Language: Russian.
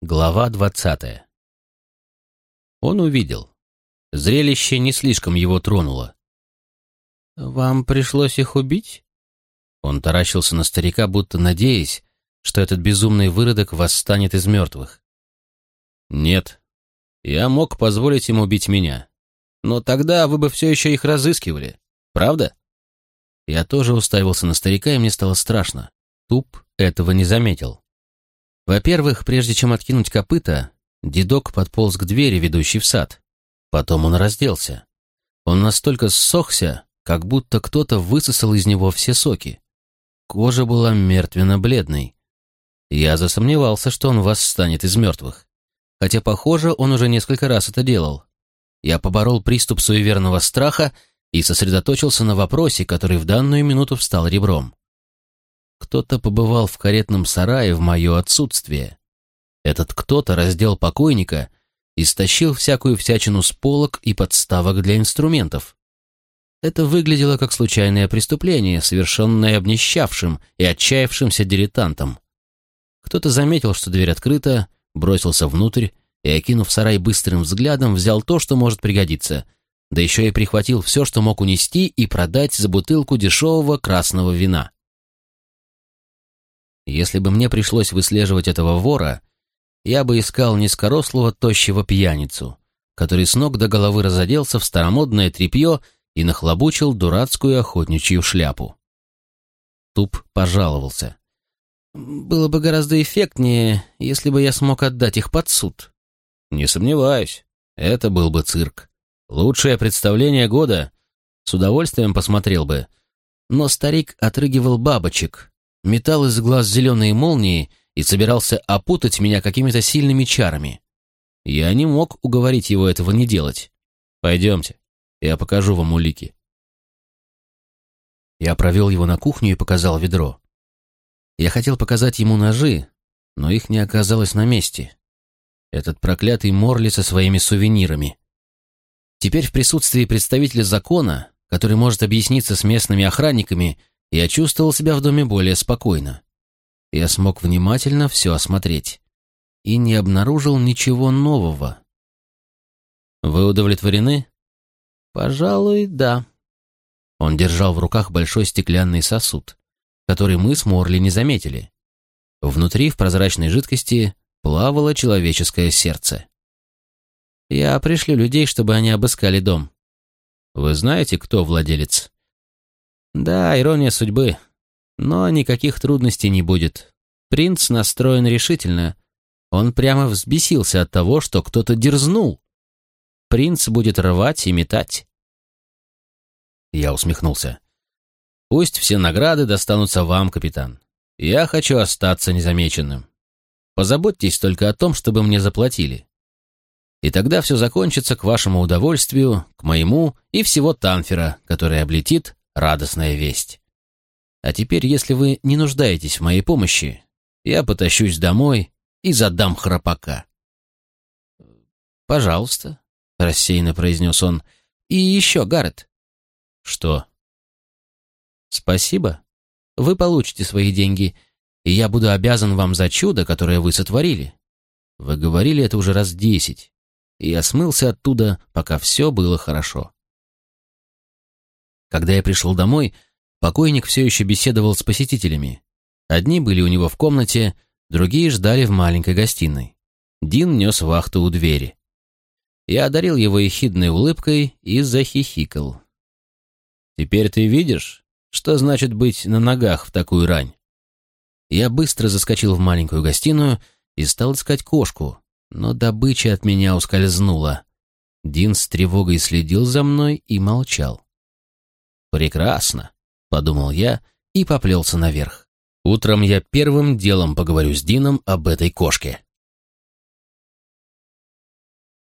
Глава двадцатая. Он увидел. Зрелище не слишком его тронуло. «Вам пришлось их убить?» Он таращился на старика, будто надеясь, что этот безумный выродок восстанет из мертвых. «Нет. Я мог позволить им убить меня. Но тогда вы бы все еще их разыскивали. Правда?» Я тоже уставился на старика, и мне стало страшно. Туп этого не заметил. Во-первых, прежде чем откинуть копыта, дедок подполз к двери, ведущей в сад. Потом он разделся. Он настолько ссохся, как будто кто-то высосал из него все соки. Кожа была мертвенно-бледной. Я засомневался, что он восстанет из мертвых. Хотя, похоже, он уже несколько раз это делал. Я поборол приступ суеверного страха и сосредоточился на вопросе, который в данную минуту встал ребром. Кто-то побывал в каретном сарае в мое отсутствие. Этот кто-то раздел покойника и стащил всякую всячину с полок и подставок для инструментов. Это выглядело как случайное преступление, совершенное обнищавшим и отчаявшимся дилетантом. Кто-то заметил, что дверь открыта, бросился внутрь и, окинув сарай быстрым взглядом, взял то, что может пригодиться, да еще и прихватил все, что мог унести и продать за бутылку дешевого красного вина. Если бы мне пришлось выслеживать этого вора, я бы искал низкорослого тощего пьяницу, который с ног до головы разоделся в старомодное тряпье и нахлобучил дурацкую охотничью шляпу. Туп пожаловался. «Было бы гораздо эффектнее, если бы я смог отдать их под суд». «Не сомневаюсь. Это был бы цирк. Лучшее представление года. С удовольствием посмотрел бы». Но старик отрыгивал бабочек, метал из глаз зеленые молнии и собирался опутать меня какими-то сильными чарами. Я не мог уговорить его этого не делать. «Пойдемте, я покажу вам улики». Я провел его на кухню и показал ведро. Я хотел показать ему ножи, но их не оказалось на месте. Этот проклятый Морли со своими сувенирами. Теперь в присутствии представителя закона, который может объясниться с местными охранниками, я чувствовал себя в доме более спокойно. Я смог внимательно все осмотреть и не обнаружил ничего нового. «Вы удовлетворены?» «Пожалуй, да». Он держал в руках большой стеклянный сосуд, который мы с Морли не заметили. Внутри, в прозрачной жидкости, плавало человеческое сердце. «Я пришлю людей, чтобы они обыскали дом». «Вы знаете, кто владелец?» Да, ирония судьбы. Но никаких трудностей не будет. Принц настроен решительно. Он прямо взбесился от того, что кто-то дерзнул. Принц будет рвать и метать. Я усмехнулся. Пусть все награды достанутся вам, капитан. Я хочу остаться незамеченным. Позаботьтесь только о том, чтобы мне заплатили. И тогда все закончится к вашему удовольствию, к моему и всего Танфера, который облетит радостная весть. А теперь, если вы не нуждаетесь в моей помощи, я потащусь домой и задам храпака. «Пожалуйста», — рассеянно произнес он. «И еще, Гаррет». «Что?» «Спасибо. Вы получите свои деньги, и я буду обязан вам за чудо, которое вы сотворили. Вы говорили это уже раз десять, и я смылся оттуда, пока все было хорошо». Когда я пришел домой, покойник все еще беседовал с посетителями. Одни были у него в комнате, другие ждали в маленькой гостиной. Дин нес вахту у двери. Я одарил его ехидной улыбкой и захихикал. «Теперь ты видишь, что значит быть на ногах в такую рань?» Я быстро заскочил в маленькую гостиную и стал искать кошку, но добыча от меня ускользнула. Дин с тревогой следил за мной и молчал. «Прекрасно», — подумал я и поплелся наверх. Утром я первым делом поговорю с Дином об этой кошке.